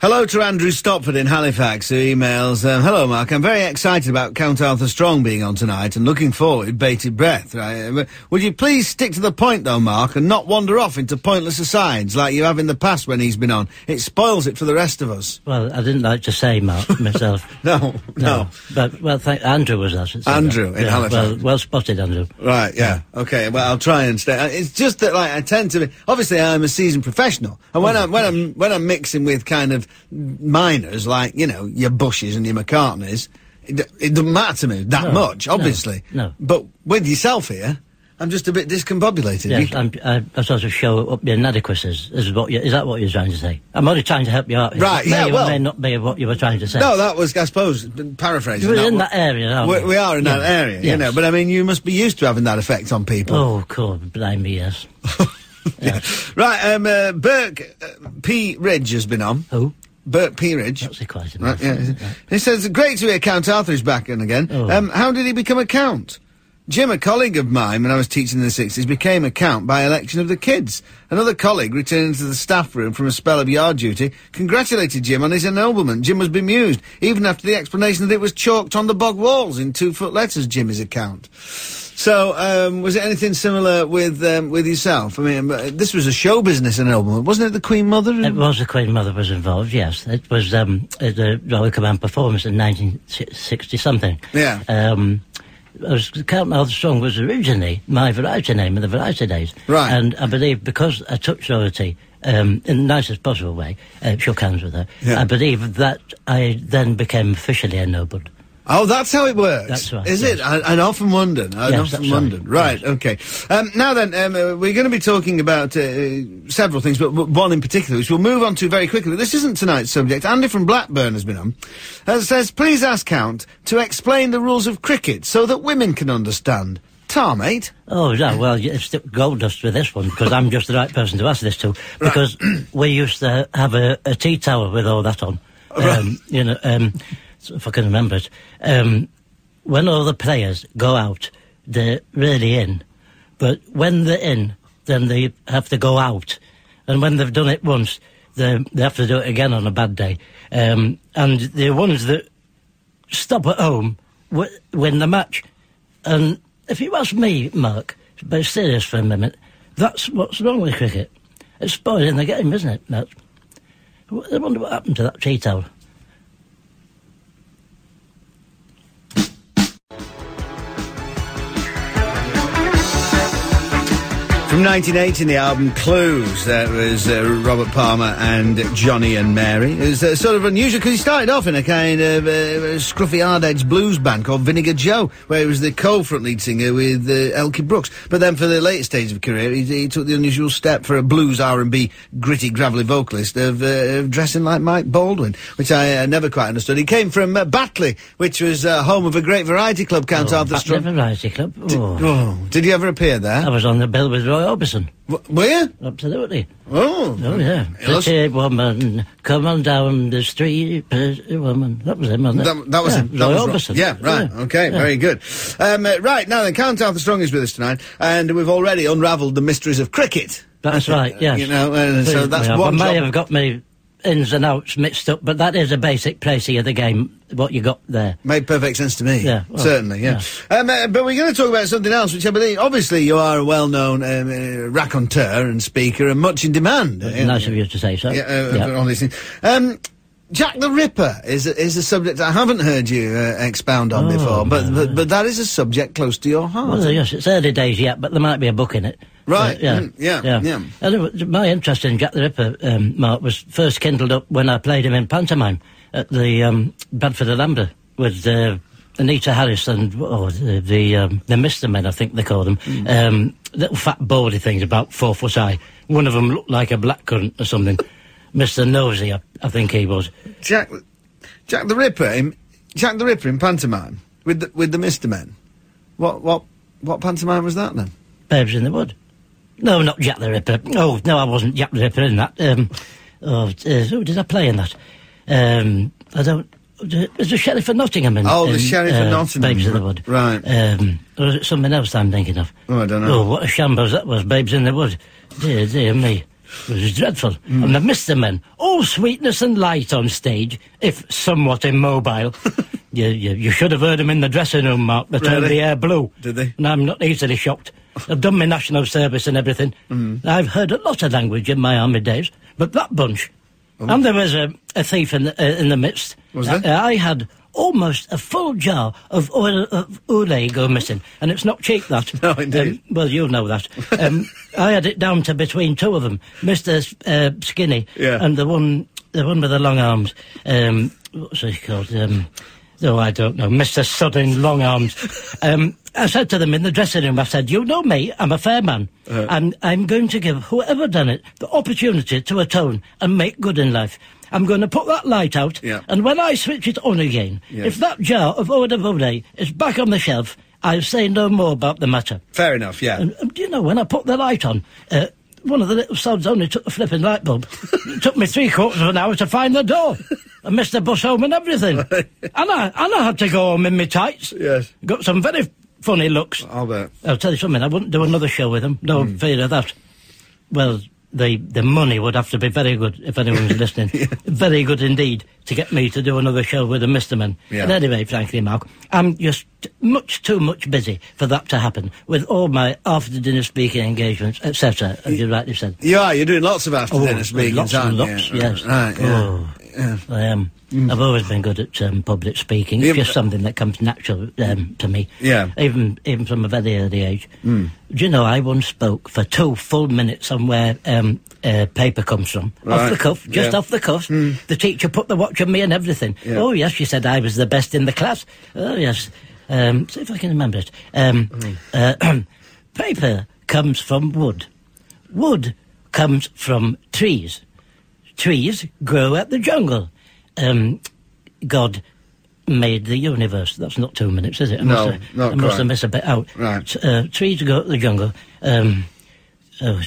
Hello to Andrew Stopford in Halifax, who emails, um, Hello, Mark. I'm very excited about Count Arthur Strong being on tonight and looking forward bated breath. Right? Uh, Would you please stick to the point, though, Mark, and not wander off into pointless asides like you have in the past when he's been on? It spoils it for the rest of us. Well, I didn't like to say Mark myself. no, no, But, well, thank, Andrew was that. Andrew that. in yeah, Halifax. Well, well spotted, Andrew. Right, yeah. Okay, well, I'll try and stay. uh, It's just that, like, I tend to be, obviously I'm a seasoned professional, and when I'm, when I'm, when I'm mixing with kind of minors, like, you know, your Bushes and your McCartneys, it, it doesn't matter to me that No, much, obviously. no. But with yourself here, I'm just a bit discombobulated. Yes, You- I'm, I, I sort of show up your inadequacies. Is, what you, is that what you're trying to say? I'm only trying to help you out. Right, It may yeah, or well- may not be what you were trying to say. no, that was, I suppose, paraphrasing. We're in that area, aren't we, we? are in that Yes, area, you know, but I mean, you must be used to having that effect on people. Oh, God, blame me, yes. Right, um, uh, Burke uh, P. Ridge has been on. Who? Burke P. Ridge. That's quite Right, enough. yeah. He says, great to hear Count Arthur is back in again. Oh. Um, how did he become a count? Jim, a colleague of mine when I was teaching in the 60s, became a count by election of the kids. Another colleague, returning to the staff room from a spell of yard duty, congratulated Jim on his ennoblement. Jim was bemused, even after the explanation that it was chalked on the bog walls in two-foot letters, Jim is a count. So, um, was it anything similar with um, with yourself? I mean, uh, this was a show business ennoblement, wasn't it? The Queen Mother. It was the Queen Mother was involved, yes. It was um, the Royal Command performance in 1960 something. Yeah. Um, it was, Count Strong was originally my variety name in the variety days. Right. And I believe because I took Dorothy um, in the nicest possible way, uh, shook hands with her, Yeah. I believe that I then became officially ennobled. Oh, that's how it works. That's right, Is it? yes. I, I'd often wondered. I'd Yes, often right. Right. Okay. Um, now then, um, uh, we're going to be talking about uh, several things, but w- one in particular, which we'll move on to very quickly. This isn't tonight's subject. Andy from Blackburn has been on. Uh, says, please ask Count to explain the rules of cricket so that women can understand. Tar, mate. Oh, yeah, well, it's gold dust with this one because I'm just the right person to ask this to because we used to have a, a tea tower with all that on. Um, You know, um, if I can remember it. Um, when all the players go out, they're really in. But when they're in, then they have to go out. And when they've done it once, they, they have to do it again on a bad day. Um, and the ones that stop at home w- win the match. And if you ask me, Mark, but serious for a minute, that's what's wrong with cricket. It's spoiling the game, isn't it? That's, I wonder what happened to that tea towel. From 1980, the album Clues, that was uh, Robert Palmer and Johnny and Mary. It was uh, sort of unusual because he started off in a kind of uh, scruffy hard edge blues band called Vinegar Joe, where he was the co-front lead singer with uh, Elkie Brooks. But then for the later stage of career, he, he took the unusual step for a blues R&B gritty gravelly vocalist of, uh, of dressing like Mike Baldwin, which I uh, never quite understood. He came from uh, Batley, which was uh, home of a great variety club, Count Arthur Back Strong. to Variety Club. Oh. Oh, did you ever appear there? I was on the bill with Roy Orbison. W- were? Absolutely. Oh. Oh, yeah. Pretty woman, come on down the street, pretty woman. That was him, wasn't it? That, that was yeah, it. That Roy was. Yeah, right. Okay, yeah. very good. Um, uh, right, now then, Count Arthur Strong is with us tonight, and we've already unravelled the mysteries of cricket. That's right, yes. You know, and so that's yeah, one I may job- have got me ins and outs mixed up, but that is a basic placing of the game, what you got there. Made perfect sense to me. Yeah, well, certainly. Yeah. Um, uh, but we're going to talk about something else, which I believe, obviously, you are a well-known um, uh, raconteur and speaker, and much in demand. uh, nice of you to say so. Yeah, uh, Yeah. all these things. Um, Jack the Ripper is a, is a subject I haven't heard you uh, expound on Oh, before, but, but but that is a subject close to your heart. Well, yes, it's early days yet, but there might be a book in it. Right, Uh, yeah, mm, yeah, yeah. And my interest in Jack the Ripper, um, Mark, was first kindled up when I played him in pantomime at the um, Bradford Alhambra with uh, Anita Harris and oh, the the, um, the Mister Men, I think they call them. Mm. Um, little fat baldy things about four foot high. One of them looked like a blackcurrant or something. Mister Nosy, I, I think he was. Jack, Jack the Ripper in Jack the Ripper in pantomime with the, with the Mister Men. What what what pantomime was that then? Babes in the Wood. No, not Jack the Ripper. Oh, no, I wasn't Jack the Ripper in that. Um, oh, uh, who did I play in that? Um, I don't. Was the Sheriff of Nottingham in Oh, the in, Sheriff of uh, Nottingham, Babes in the Wood. right. Um, or was it something else I'm thinking of? Oh, I don't know. Oh, what a shambles that was, Babes in the Wood. Dear, dear me. It was dreadful. And I missed the men. All sweetness and light on stage, if somewhat immobile. you, you, you should have heard them in the dressing room, Mark. They turned the air blue. Did they? And I'm not easily shocked. I've done my national service and everything. I've heard a lot of language in my army days, but that bunch. And there was a, a thief in the, uh, in the midst. Was I, there? I had almost a full jar of Oil of Ulay go missing, and it's not cheap that. No, indeed. Um, well, you'll know that. Um, I had it down to between two of them, Mister uh, Skinny Yeah. and the one, the one with the long arms. Um, what's he called? Um, oh, I don't know, Mister Sudden Long Arms. Um, I said to them in the dressing room, I said, "You know me, I'm a fair man, Uh-huh. and I'm going to give whoever done it the opportunity to atone and make good in life." I'm going to put that light out, Yeah. and when I switch it on again, Yeah. if that jar of eau de Vaudet is back on the shelf, I'll say no more about the matter. Fair enough, yeah. And, and do you know, when I put the light on, uh, one of the little sods only took the flipping light bulb. it took me three quarters of an hour to find the door. I missed the bus home and everything. and, I, and I had to go home in my tights. Yes. Got some very funny looks. I'll bet. I'll tell you something, I wouldn't do another show with them. No Hmm. fear of that. Well, the the money would have to be very good if anyone's listening. Very good indeed to get me to do another show with a Mr. Man. Yeah. And anyway, frankly, Mark, I'm just much too much busy for that to happen with all my after dinner speaking engagements, etc. As you rightly said. yeah, you're doing lots of after dinner speaking, oh, lots and you? lots, yes. Right, yeah. Oh, I am. I've always been good at um, public speaking. It's Yeah, just something that comes natural um, to me. Yeah. Even even from a very early age. Do you know I once spoke for two full minutes on where um, uh, paper comes from, off the cuff, just yeah. off the cuff. The teacher put the watch on me and everything. Yeah. Oh yes, she said I was the best in the class. Oh yes. Um, see if I can remember it. Um, uh, paper comes from wood. Wood comes from trees. Trees grow at the jungle. Um, God made the universe. That's not two minutes, is it? I No, must have, not I must have missed a bit out. Right. Uh, trees grow at the jungle. Um, oh,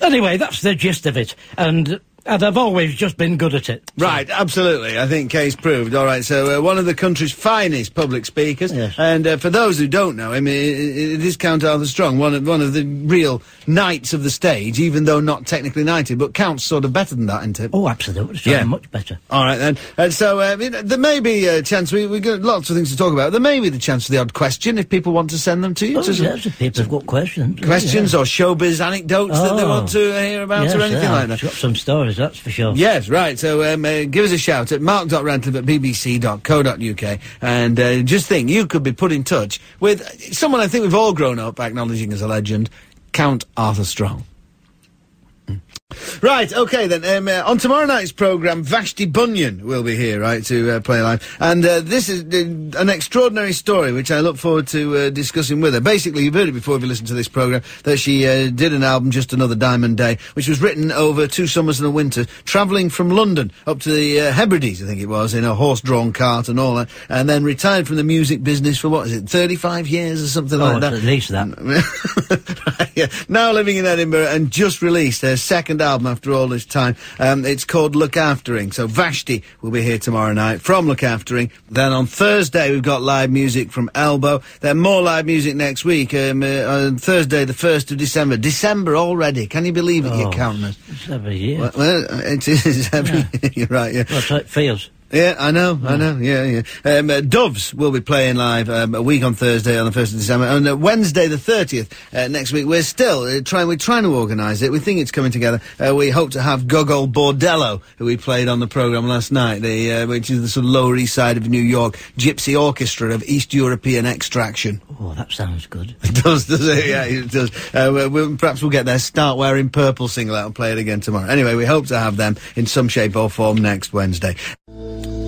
anyway, that's the gist of it. And, and I've always just been good at it. Right, absolutely. I think case proved. All right, so uh, one of the country's finest public speakers, Yes. and uh, for those who don't know him, i- i- it is Count Arthur Strong, one of one of the real knights of the stage, even though not technically knighted, but counts sort of better than that, isn't it? Oh, absolutely. So Yeah. much better. All right then. And so uh, you know, there may be a chance. We we got lots of things to talk about. There may be the chance for the odd question if people want to send them to you. Oh, to some if people have got questions. questions or showbiz anecdotes that they Oh. want to uh, hear about yes, or anything yeah, like I've that. got some stories, that's for sure. Yes, right. So um, uh, give us a shout at mark.radcliffe at bbc.co.uk and uh, just think you could be put in touch with someone I think we've all grown up acknowledging as a legend, Count Arthur Strong. Right, okay then. Um, uh, on tomorrow night's programme, Vashti Bunyan will be here, right, to uh, play live. And uh, this is an extraordinary story which I look forward to uh, discussing with her. Basically, you've heard it before if you listened to this programme, that she uh, did an album, Just Another Diamond Day, which was written over two summers and a winter, travelling from London up to the uh, Hebrides, I think it was, in a horse-drawn cart and all that, and then retired from the music business for, what is it, 35 years or something Oh, like that? at least that. Right, yeah. Now living in Edinburgh and just released her second album after all this time. Um, it's called Look Aftering. So Vashti will be here tomorrow night from Look Aftering. Then on Thursday we've got live music from Elbow. Then more live music next week. Um, uh, on Thursday the 1st of December. December already. Can you believe it, you Oh, counters? It's every year. Well, well, it is every year. You're right, yeah. That's how it feels. Yeah, I know, I know, yeah, yeah. Um, uh, Doves will be playing live um, a week on Thursday on the 1st of December. And uh, Wednesday the 30th uh, next week, we're still uh, trying, we're trying to organise it. We think it's coming together. Uh, we hope to have Gogol Bordello, who we played on the programme last night, the, uh, which is the sort of Lower East Side of New York gypsy orchestra of East European extraction. Oh, that sounds good. It does, does it? Yeah, it does. Uh, we- we'll, perhaps we'll get their Start Wearing Purple single out and play it again tomorrow. Anyway, we hope to have them in some shape or form next Wednesday thank you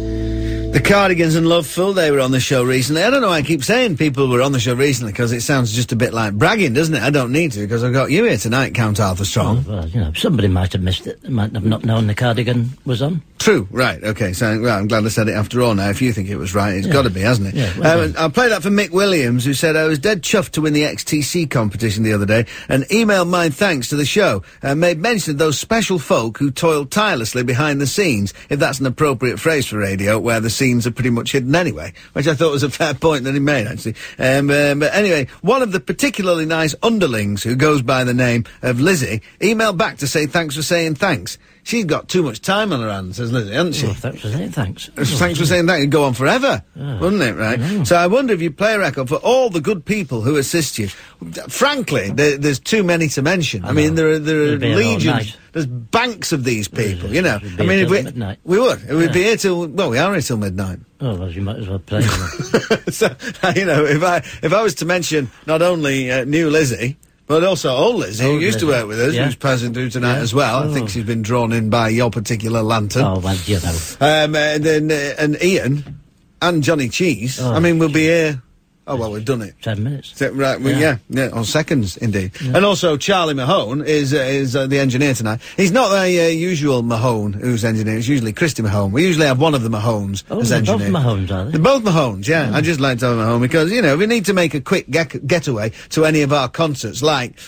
the Cardigans and Lovefool, they were on the show recently. I don't know why I keep saying people were on the show recently because it sounds just a bit like bragging, doesn't it? I don't need to because I've got you here tonight, Count Arthur Strong. Well, you know, somebody might have missed it. They might have not known the cardigan was on. True, right, okay, so well, I'm glad I said it after all now. If you think it was right, it's got to be, hasn't it? Yeah, well um, I'll play that for Mick Williams, who said, I was dead chuffed to win the XTC competition the other day and emailed my thanks to the show and made mention of those special folk who toiled tirelessly behind the scenes, if that's an appropriate phrase for radio, where the scenes are pretty much hidden anyway, which I thought was a fair point that he made, actually. Um, um, but anyway, one of the particularly nice underlings who goes by the name of Lizzie emailed back to say thanks for saying thanks. She's got too much time on her hands, Lizzie, hasn't she? Thanks for saying thanks. Thanks for saying that. It'd go on forever, wouldn't it? Right. So I wonder if you play a record for all the good people who assist you. Frankly, there, there's too many to mention. I, mean, there are there are We'd be here all legions. There's banks of these people. You know. I mean, if we midnight. we would, we'd be here till well, we are here till midnight. Oh, well, you might as well play. so you know, if I if I was to mention not only uh, new Lizzie. But also old Lizzie, who used to work with us, yeah. who's passing through tonight as well. I think Oh. she's been drawn in by your particular lantern. oh, well, you know. Um, and then uh, and Ian and Johnny Cheese. Oh, I mean, we'll be here. Oh well, we've done it. Ten minutes. Right, well, yeah. Yeah. yeah, on seconds indeed. And also, Charlie Mahone is uh, is uh, the engineer tonight. He's not the uh, usual Mahone who's engineer. It's usually Christy Mahone. We usually have one of the Mahones Oh, as engineer. both Mahones, are they? They're both Mahones, yeah. I just like to have Mahone because you know we need to make a quick get- getaway to any of our concerts, like.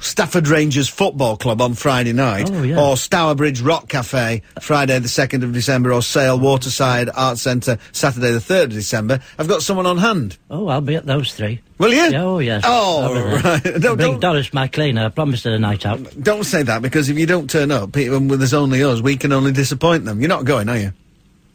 Stafford Rangers Football Club on Friday night, Oh, yeah. or Stourbridge Rock Cafe Friday the 2nd of December, or Sale Waterside Arts Centre Saturday the 3rd of December. I've got someone on hand. Oh, I'll be at those three. Will you? Yeah, oh, yes. Oh, I'll be there. right. No, Bring Doris, my cleaner. I promised her a night out. don't say that because if you don't turn up, people, when there's only us, we can only disappoint them. You're not going, are you?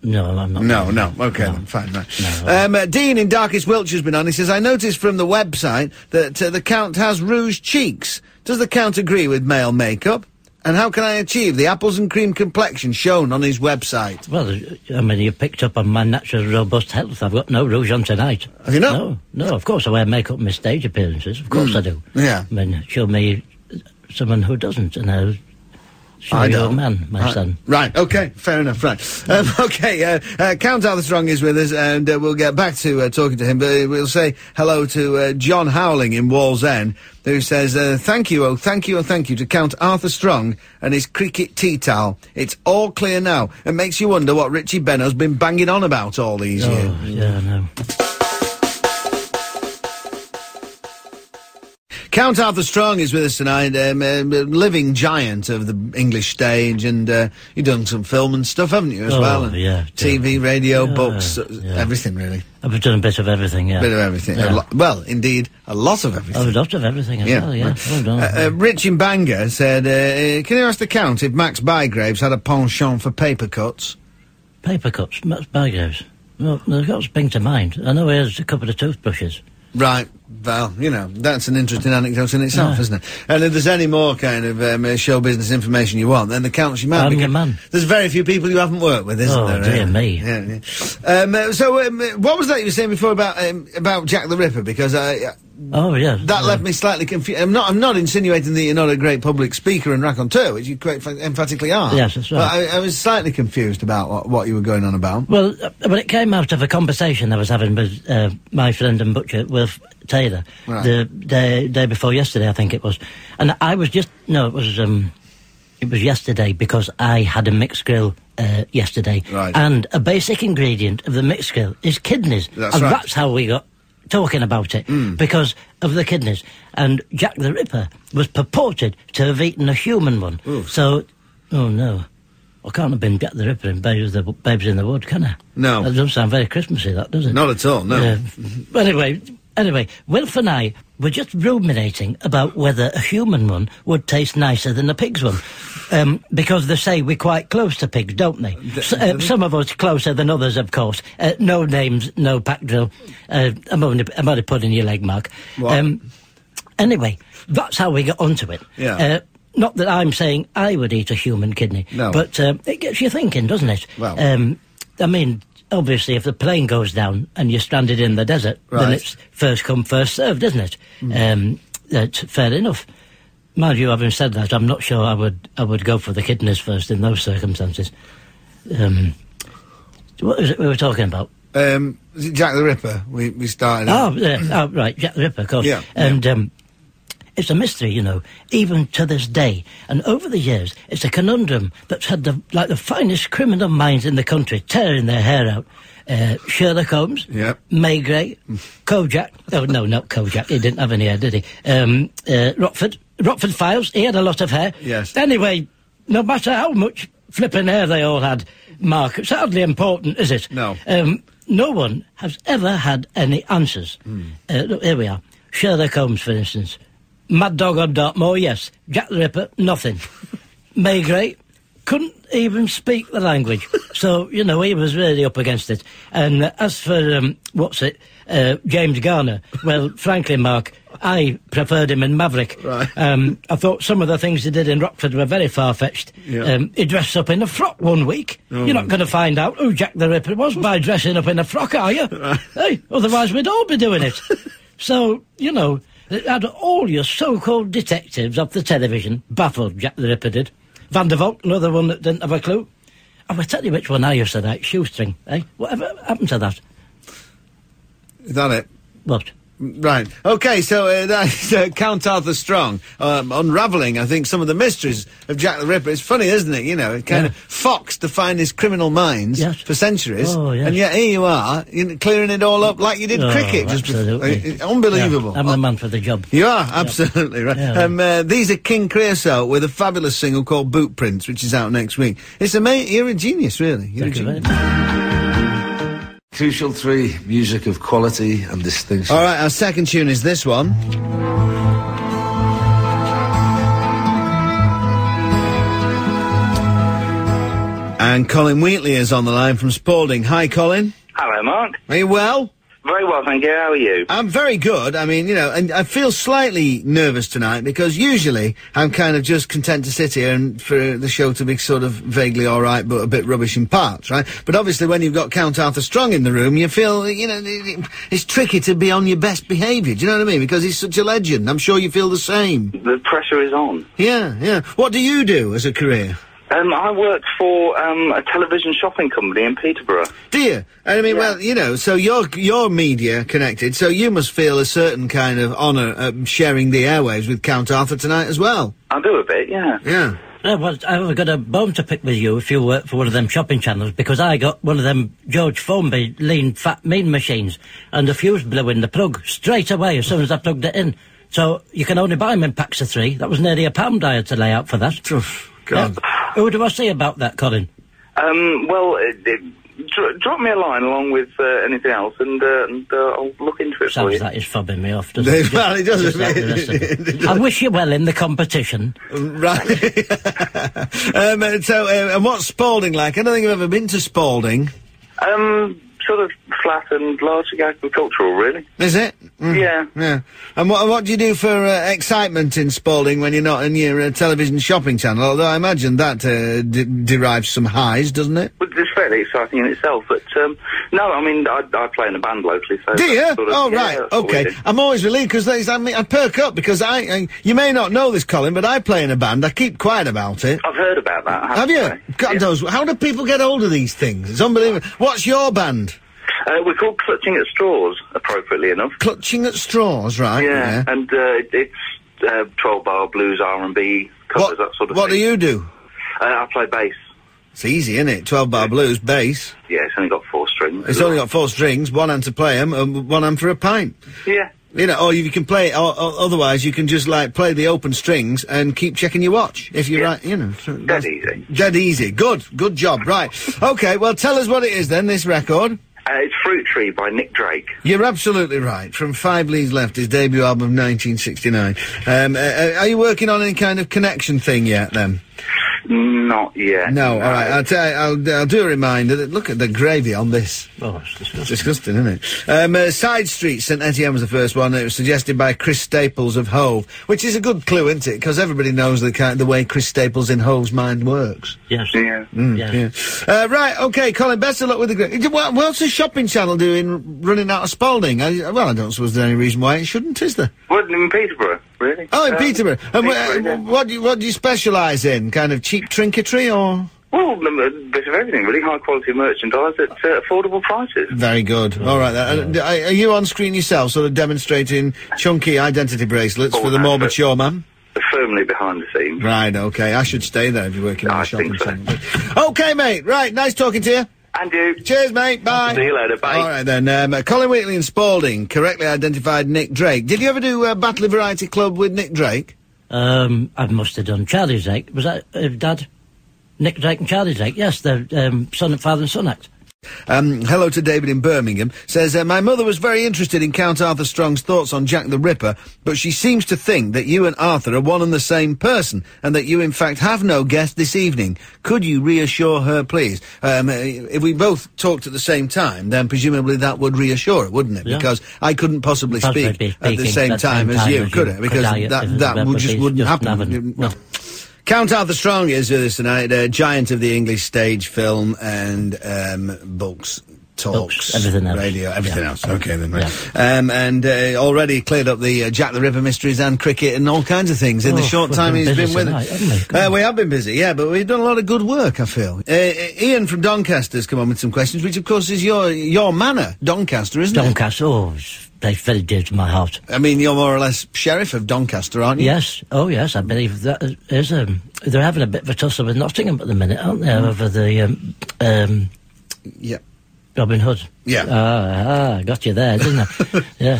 No, I'm not. No, no. Okay, then, fine. Right. Um, uh, Dean in Darkest Wiltshire's been on. He says, I noticed from the website that uh, the Count has rouge cheeks. Does the Count agree with male makeup? And how can I achieve the apples and cream complexion shown on his website? Well, I mean, you picked up on my natural robust health. I've got no rouge on tonight. Have you not? No, no. Of course, I wear makeup in my stage appearances. Of course, I do. Yeah. I mean, show me someone who doesn't, and I'll I a man, my son. Right, okay, fair enough, right. Um, okay, uh, uh, Count Armstrong is with us, and uh, we'll get back to uh, talking to him, but we'll say hello to uh, John Howling in Wallsend, who says, uh, thank you, oh, thank you, oh, thank you to Count Arthur Strong and his cricket tea towel. It's all clear now. It makes you wonder what Richie Benaud's been banging on about all these years. Oh, yeah, no. Count Arthur Strong is with us tonight, um, um, a living giant of the English stage, and uh, you've done some film and stuff, haven't you, as Oh, well? And yeah, TV, radio, Yeah, books, uh, yeah. everything, really. I've done a bit of everything, yeah. A bit of everything. A Yeah. well, indeed, a lot of everything. A lot of everything as well, yeah. Well done. Uh, uh, Rich in Bangor said, uh, can you ask the Count if Max Bygraves had a penchant for paper cuts? Paper cuts, Max Bygraves. Well, they've got to spring to mind. I know he has a couple of toothbrushes. Right, well, you know, that's an interesting anecdote in itself, Yeah. isn't it? And if there's any more kind of um, uh, show business information you want, then the Count's your man. I'm your man. There's very few people you haven't worked with, isn't Oh, there? dear really? me. Yeah, yeah. Um, uh, so, um, uh, what was that you were saying before about um, about Jack the Ripper? Because I, Oh, yeah. That uh, left me slightly confused. I'm not. I'm not insinuating that you're not a great public speaker and raconteur, which you quite emphatically are. Yes, that's right. But I, I was slightly confused about what, what you were going on about. Well, uh, but it came out of a conversation I was having with uh, my friend and butcher, Wilf Taylor, Right. the day, day before yesterday, I think it was. And I was just, no, it was, um, it was yesterday because I had a mixed grill uh, yesterday. Right. And a basic ingredient of the mixed grill is kidneys. That's and right. that's how we got talking about it, because of the kidneys. And Jack the Ripper was purported to have eaten a human one. Oof. So, oh no. I can't have been Jack the Ripper in Babes, the, Babes in the Wood, can I? No. That doesn't sound very Christmassy, that, does it? Not at all. No. But anyway, anyway, Wilf and I were just ruminating about whether a human one would taste nicer than a pig's one. Um, because they say we're quite close to pigs, don't they? S- uh, some of us closer than others, of course. Uh, no names, no pack drill. Uh, I'm, only, I'm only putting your leg mark. Um, anyway, that's how we got onto it. Yeah. Uh, not that I'm saying I would eat a human kidney, No. but uh, it gets you thinking, doesn't it? Well- um, I mean, obviously, if the plane goes down and you're stranded in the desert, then it's first come, first served, isn't it? Um, that's fair enough. Mind you, having said that, I'm not sure I would I would go for the kidneys first in those circumstances. Um, what is it we were talking about? Um, is it Jack the Ripper? We we started. Oh, yeah, oh, right, Jack the Ripper, of course. Yeah, And um, it's a mystery, you know, even to this day. And over the years, it's a conundrum that's had the like the finest criminal minds in the country tearing their hair out. Uh, Sherlock Holmes, Yep. Maigret, Kojak. Oh no, not Kojak. He didn't have any hair, did he? Um, uh, Rockford, Rockford Files. He had a lot of hair. Yes. Anyway, no matter how much flipping hair they all had, Mark, it's hardly important, is it? No. Um, no one has ever had any answers. Hmm. Uh, look, here we are. Sherlock Holmes, for instance. Mad Dog on Dartmoor, yes. Jack the Ripper, nothing. Maigret couldn't even speak the language. so, you know, he was really up against it. And uh, as for, um, what's it, uh, James Garner, well, frankly, Mark, I preferred him in Maverick. Right. Um, I thought some of the things he did in Rockford were very far-fetched. Yeah. Um, he dressed up in a frock one week. Oh, You're not going to find out who Jack the Ripper was by dressing up in a frock, are you? Right. Hey, otherwise we'd all be doing it. so, you know, had all your so-called detectives off the television baffled Jack the Ripper did. Van der Valk, another one that didn't have a clue. I will tell you which one I used to like, Shoestring, eh? Whatever happened to that? Is that it? What? Right. Okay, so uh, that's uh, Count Arthur Strong um, unravelling, I think, some of the mysteries of Jack the Ripper. It's funny, isn't it? You know, it kind Yeah. of foxed to find his criminal minds Yes. for centuries, Oh, yes. and yet here you are, you know, clearing it all up like you did Oh, cricket. Just absolutely. Uh, unbelievable. Yeah, I'm the man for the job. You are absolutely right. Um, uh, these are King Creosote with a fabulous single called Boot Prints, which is out next week. It's amazing. You're a genius, really. You're Thank a you genius. Much. Crucial three, music of quality and distinction. All right, our second tune is this one. And Colin Wheatley is on the line from Spalding. Hi, Colin. Hello, Mark. Are you well? Very well, thank you. How are you? I'm very good. I mean, you know, and I feel slightly nervous tonight because usually I'm kind of just content to sit here and for the show to be sort of vaguely all right, but a bit rubbish in parts, right? But obviously, when you've got Count Arthur Strong in the room, you feel, you know, it- it- it's tricky to be on your best behaviour. Do you know what I mean? Because he's such a legend. I'm sure you feel the same. The pressure is on. Yeah, yeah. What do you do as a career? Um, I work for um, a television shopping company in Peterborough. Do you? I mean, Yeah. well, you know, so you're you're media connected, so you must feel a certain kind of honour um, sharing the airwaves with Count Arthur tonight as well. I do a bit, yeah. Yeah. Yeah, well, I've got a bone to pick with you if you work for one of them shopping channels because I got one of them George Formby lean fat mean machines and the fuse blew in the plug straight away as soon as I plugged it in. So you can only buy them in packs of three. That was nearly a pound I had to lay out for that. Oof, God. Yeah. Who do I see about that, Colin? Um, well, uh, uh, dr- drop me a line along with uh, anything else, and, uh, and uh, I'll look into it for Sounds you. like he's fobbing me off, doesn't it? Well, it does a Just like bit. the rest of It it. does. I wish you well in the competition. Right. um, so, uh, and what's Spalding like? I don't think I've ever been to Spalding. Um, sort of flat and largely agricultural, really. Is it? Mm. Yeah. Yeah. And what, what do you do for uh, excitement in Spalding when you're not in your uh, television shopping channel? Although I imagine that uh, d- derives some highs, doesn't it? But It's fairly exciting in itself, but um, no, I mean, I, I play in a band locally, so... Do you? sort of- oh, yeah, right. Okay. I'm always relieved because I mean, I perk up because I, I. You may not know this, Colin, but I play in a band. I keep quiet about it. I've heard about that. Have you? say. God Yeah. knows. How do people get hold of these things? It's unbelievable. What's your band? Uh, we're called Clutching at Straws, appropriately enough. Clutching at straws, right? Yeah, and uh, it- it's uh, 12 bar blues, R&B, covers, What, that sort of what do you do? Uh, I play bass. It's easy, isn't it? 12 bar blues, bass. Yeah, it's only got four strings. It's only got four strings, one hand to play 'em and one hand for a pint. Yeah. You know, or you can play, or, or otherwise you can just like play the open strings and keep checking your watch if you're Yeah. right. You know, so Dead easy. Dead easy. Good, good job. Right. Okay. Well, tell us what it is then. This record. Uh, it's Fruit Tree by Nick Drake. You're absolutely right. From Five Leaves Left, his debut album, of 1969. Um, uh, uh, are you working on any kind of connection thing yet? Then. Not yet. No. All right. I'll, tell you, I'll, I'll do a reminder. That, look at the gravy on this. Oh, it's disgusting. It's disgusting, isn't it? Um, uh, Side Street, St Etienne was the first one. It was suggested by Chris Staples of Hove, which is a good clue, isn't it? Because everybody knows the kind, the way Chris Staples in Hove's mind works. Yes. Yeah. Yeah. Yeah. Uh, right. Okay, Colin. Best of luck with the. gra- What, what's the shopping channel doing running out of Spalding? I, well, I don't suppose there's any reason why it shouldn't, is there? Well, in Peterborough, really. Oh, in Uh, Peterborough. And Peterborough, yeah. what do you, what do you specialise in? Kind of cheap trinketry or? Well, um, a bit of everything, really. High quality merchandise at uh, affordable prices. Very good. All right. Then. Uh, are you on screen yourself, sort of demonstrating chunky identity bracelets Oh, for the more mature man? Firmly behind the scenes. Right. Okay. I should stay there if you're working on I a shopping think so. centre. Okay, mate. Right. Nice talking to you. And you. Cheers, mate. Bye. See you later. Bye. All right then. Um, Colin Wheatley and Spalding correctly identified Nick Drake. Did you ever do uh, Batley Variety Club with Nick Drake? Um, I must have done Charlie's Egg. Was that uh, Dad? Nick Drake and Charlie Drake. Yes, they're um, son, and father and son act. Um, hello to David in Birmingham. Says, uh, my mother was very interested in Count Arthur Strong's thoughts on Jack the Ripper, but she seems to think that you and Arthur are one and the same person, and that you in fact have no guest this evening. Could you reassure her, please? Um, if we both talked at the same time, then presumably that would reassure her, wouldn't it? Yeah. Because I couldn't possibly speak at the same time same as you, as could you. it? Because I, that, that would just wouldn't just happen. haven't- No. Count Arthur Strong is with us tonight, a giant of the English stage, film, and um, books. Talks, Books, everything else. radio, everything Yeah. else. Okay, then. Right. Um, and uh, already cleared up the uh, Jack the Ripper mysteries and cricket and all kinds of things in the Oh, short time been he's been with tonight, us. we? Uh, we have been busy, yeah, but we've done a lot of good work. I feel. Uh, uh, Ian from Doncaster's come on with some questions, which of course is your your manor, Doncaster, isn't it? Doncaster, oh, it's very, dear to my heart. I mean, you're more or less sheriff of Doncaster, aren't you? Yes, oh yes, I believe that is. Um, they're having a bit of a tussle with Nottingham at the minute, aren't they? Over the um, um, Yeah. Robin Hood. Yeah. Ah, ah, got you there, didn't I? yeah.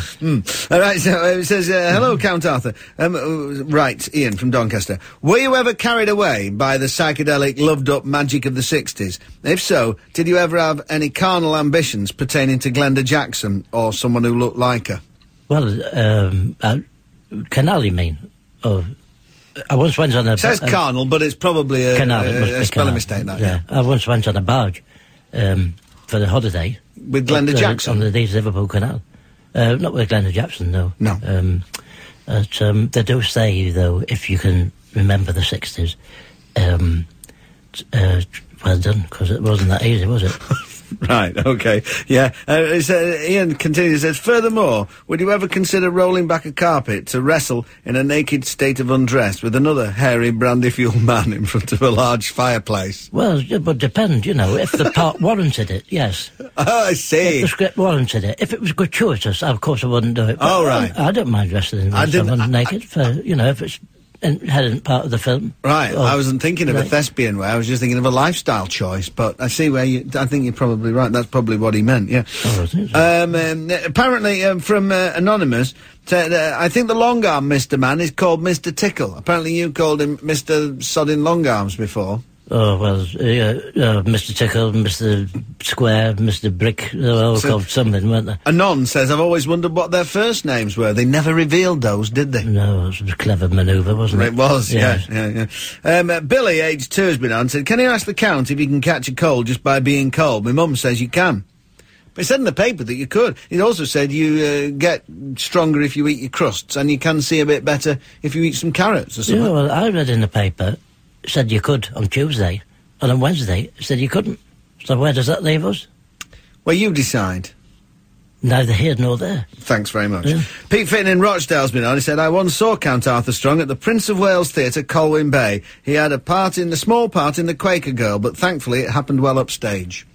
All right, so uh, it says, uh, hello, Count Arthur. Um, uh, right, Ian from Doncaster. Were you ever carried away by the psychedelic, loved-up magic of the 60s? If so, did you ever have any carnal ambitions pertaining to Glenda Jackson or someone who looked like her? Well, um, uh, canal, you mean? Oh, I once went on a. It says carnal, but it's probably a, canal. A, a spelling mistake, that, yeah. I once went on a barge um, for the holiday. With Glenda At, uh, Jackson? On the Leeds Liverpool Canal. Uh, not with Glenda Jackson, though. No. Um, but, um, they do say, though, if you can remember the 60s, um, t- uh, well done, because it wasn't that easy, was it? Right, okay. Yeah. Uh, it's, uh, Ian continues, says, Furthermore, would you ever consider rolling back a carpet to wrestle in a naked state of undress with another hairy brandy-fueled man in front of a large fireplace? well, it would depend, you know, if the part warranted it, yes. Oh, I see. If the script warranted it. If it was gratuitous, of course I wouldn't do it. Oh, right. I, I don't mind wrestling I with didn't- someone I- naked, for, you know, if it's inherent part of the film. Right, Oh, I wasn't thinking of a thespian way, I was just thinking of a lifestyle choice, but I see where you, I think you're probably right, that's probably what he meant, yeah. Oh, so. Um, um, apparently, um, from uh, Anonymous, uh, I think the long arm Mr. Man is called Mr. Tickle. Apparently you called him Mr. Sodding Long Arms before. Oh, well, uh, uh, Mr. Tickle, Mr. Square, Mr. Brick, they were all So- called something, weren't they? Anon says, I've always wondered what their first names were. They never revealed those, did they? No, it was a clever manoeuvre, wasn't it? It was, yeah, Yes. yeah, yeah. Um, uh, Billy, age two, has been on, said, can you ask the Count if you can catch a cold just by being cold? My mum says you can. But it said in the paper that you could. It also said you uh, get stronger if you eat your crusts, and you can see a bit better if you eat some carrots or something. Yeah, well, I read in the paper, said you could on Tuesday, and on Wednesday, said you couldn't. So where does that leave us? Well, you decide. Neither here nor there. Thanks very much. Yeah. Pete Fitton in Rochdale's been on. He said, I once saw Count Arthur Strong at the Prince of Wales Theatre, Colwyn Bay. He had a part in, a small part in The Quaker Girl, but thankfully it happened well upstage.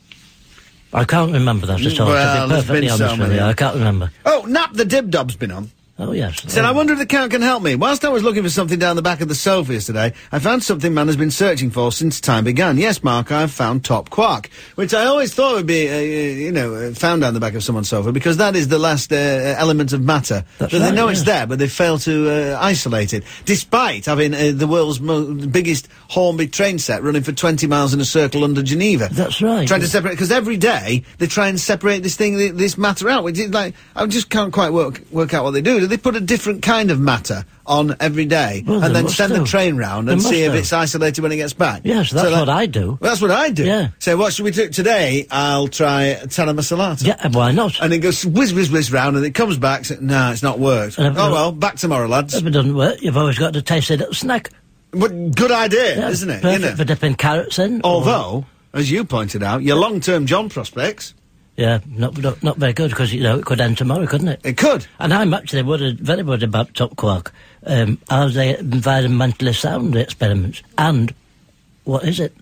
I can't remember that at all, Well, to be perfectly been so honest with you. I can't remember. Oh, Nap the Dibdob's been on. Oh, yes. Said. I wonder if the Count can help me. Whilst I was looking for something down the back of the sofa yesterday, I found something man has been searching for since time began. Yes, Mark, I've found top quark, which I always thought would be, uh, uh, you know, uh, found down the back of someone's sofa, because that is the last uh, element of matter. That's so they right, know it's there, but they fail to uh, isolate it, despite having uh, the world's mo- biggest Hornby train set running for 20 miles in a circle under Geneva. That's right. Trying to separate, because every day they try and separate this thing, this matter out, which is like, I just can't quite work, work out what they do. Do they put a different kind of matter on every day Well, and then send the train round and see if do. it's isolated when it gets back? Yes, that's So what I do. Well, that's what I do. Yeah. So what should we do today? I'll try Masalata. Yeah, why not? And it goes whiz, whiz, whiz round, and it comes back. So, no, it's not worked. Oh well, back tomorrow, lads. If it doesn't work, you've always got to taste a little snack. But good idea, Yeah, isn't it? Perfect You know? for dipping carrots in. or- Although, as you pointed out, your long-term job prospects, Yeah, not, not, not very good, because, you know, it could end tomorrow, couldn't it? it could. And I'm actually worried, very worried about top quark. Um, are they environmentally sound experiments? And what is it?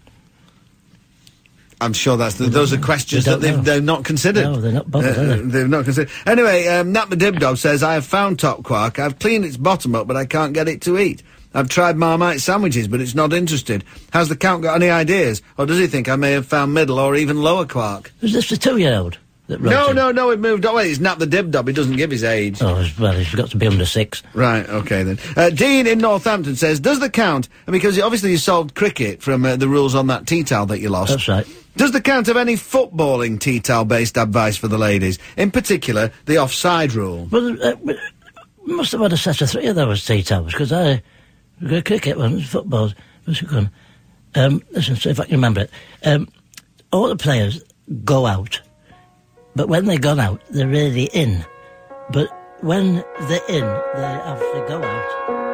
I'm sure that's the, those are questions that they've, know. they've not considered. No, they're not bothered, Uh, are they? They've not considered. Anyway, um, Nat Madibdob says, I have found top quark. I've cleaned its bottom up, but I can't get it to eat. I've tried Marmite sandwiches, but it's not interested. Has the Count got any ideas? Or does he think I may have found middle or even lower quark? Is this the two-year-old? that wrote No, it. no, no, it moved away. Well, he's not the dib-dob. He doesn't give his age. Oh, well, he's got to be under six. Right, okay then. Uh, Dean in Northampton says, does the count, because obviously you solved cricket from uh, the rules on that tea towel that you lost. That's right. Does the count have any footballing tea towel based advice for the ladies? In particular, the offside rule. Well, uh, must have had a set of three of those tea towels, because I... we got cricket ones, footballs... What's it called? Um, listen, see if I can remember it. Um, all the players go out, but when they've gone out, they're really in. But when they're in, they have to go out.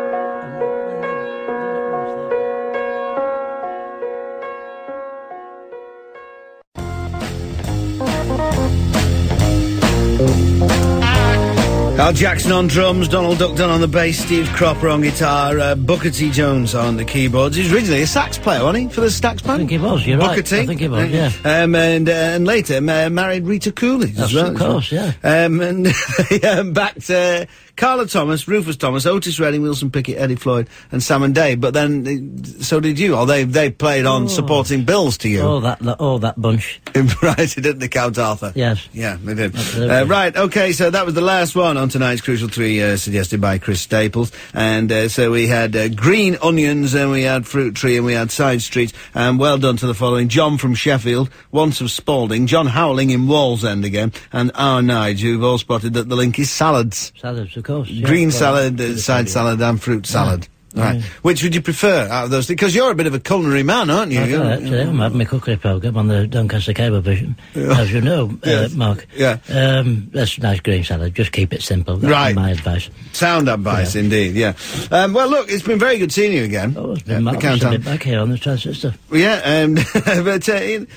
Al Jackson on drums, Donald Duck Duckton on the bass, Steve Cropper on guitar, uh, Booker T. Jones on the keyboards. He's originally a sax player, wasn't he, for the sax band? I think he was, you're Booker right. T. I think he was, yeah. Um, and, uh, and later ma- married Rita Coolidge as Yes, well. of course, yeah. Um, and back to Carla Thomas, Rufus Thomas, Otis Redding, Wilson Pickett, Eddie Floyd, and Sam and Dave. But then, uh, so did you. Or they they played on supporting bills to you. Oh, that, oh, that bunch. right, didn't they, Count Arthur? Yes. Yeah, they did. Uh, right, okay, so that was the last one on tonight's Crucial 3, uh, suggested by Chris Staples. And uh, so we had uh, Green Onions, and we had Fruit Tree, and we had Side Streets. And well done to the following. John from Sheffield, Once of Spalding, John Howling in Wallsend again, and our Nige, who've all spotted that the link is salads. Salads, of course. yeah. Green salad, uh, side salad, and fruit salad. Right. Yeah. Which would you prefer out of those? Because you're a bit of a culinary man, aren't you? I do, actually. I'm having my cookery programme on the Doncaster Cable Vision, as you know, Yes. uh, Mark. Yeah. Um, that's nice green salad. Just keep it simple. That's Right. my advice. Sound advice, indeed, yeah. Um, well, look, it's been very good seeing you again. Oh, it's Yeah, been the marvellous to back here on the transistor. Yeah, um, but uh, in-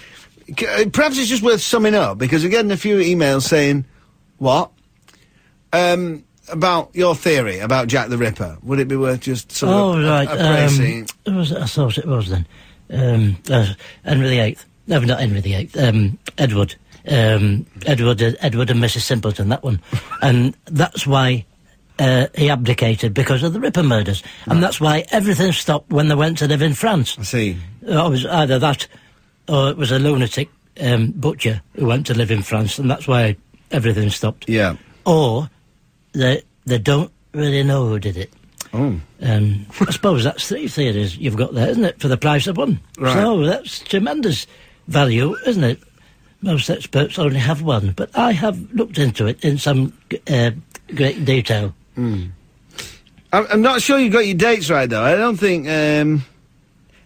c- uh, perhaps it's just worth summing up because we're getting a few emails saying, what? Um, about your theory about Jack the Ripper. Would it be worth just sort Oh, of right. appraising? Um, it was, I thought it was then. Um, uh, Henry the Eighth. No, not Henry the Eighth. Um, Edward. Um, Edward, uh, Edward and Mrs. Simpleton, that one. and that's why uh, he abdicated because of the Ripper murders. And that's why everything stopped when they went to live in France. I see. Uh, it was either that or it was a lunatic um, butcher who went to live in France, and that's why everything stopped. Yeah. Or they they don't really know who did it. Oh. Um, I suppose that's three theories you've got there, isn't it, for the price of one? Right. So that's tremendous value, isn't it? Most experts only have one, but I have looked into it in some uh, great detail. I'm, I'm not sure you got your dates right, though. I don't think um,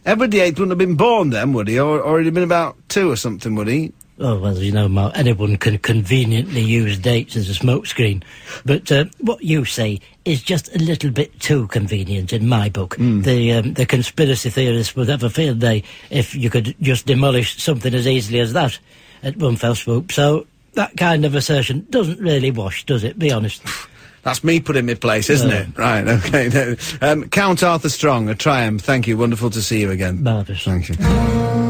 Edward VIII wouldn't have been born then, would he? Or, or he'd have been about two or something, would he? Oh, well, you know, Mark, anyone can conveniently use dates as a smokescreen. But uh, what you say is just a little bit too convenient in my book. The um, the conspiracy theorists would have a field day if you could just demolish something as easily as that at one fell swoop. So that kind of assertion doesn't really wash, does it? Be honest. That's me put in my place, isn't it? Right, okay. Um, Count Arthur Strong, a triumph. Thank you. Wonderful to see you again. Marvellous. Thank you.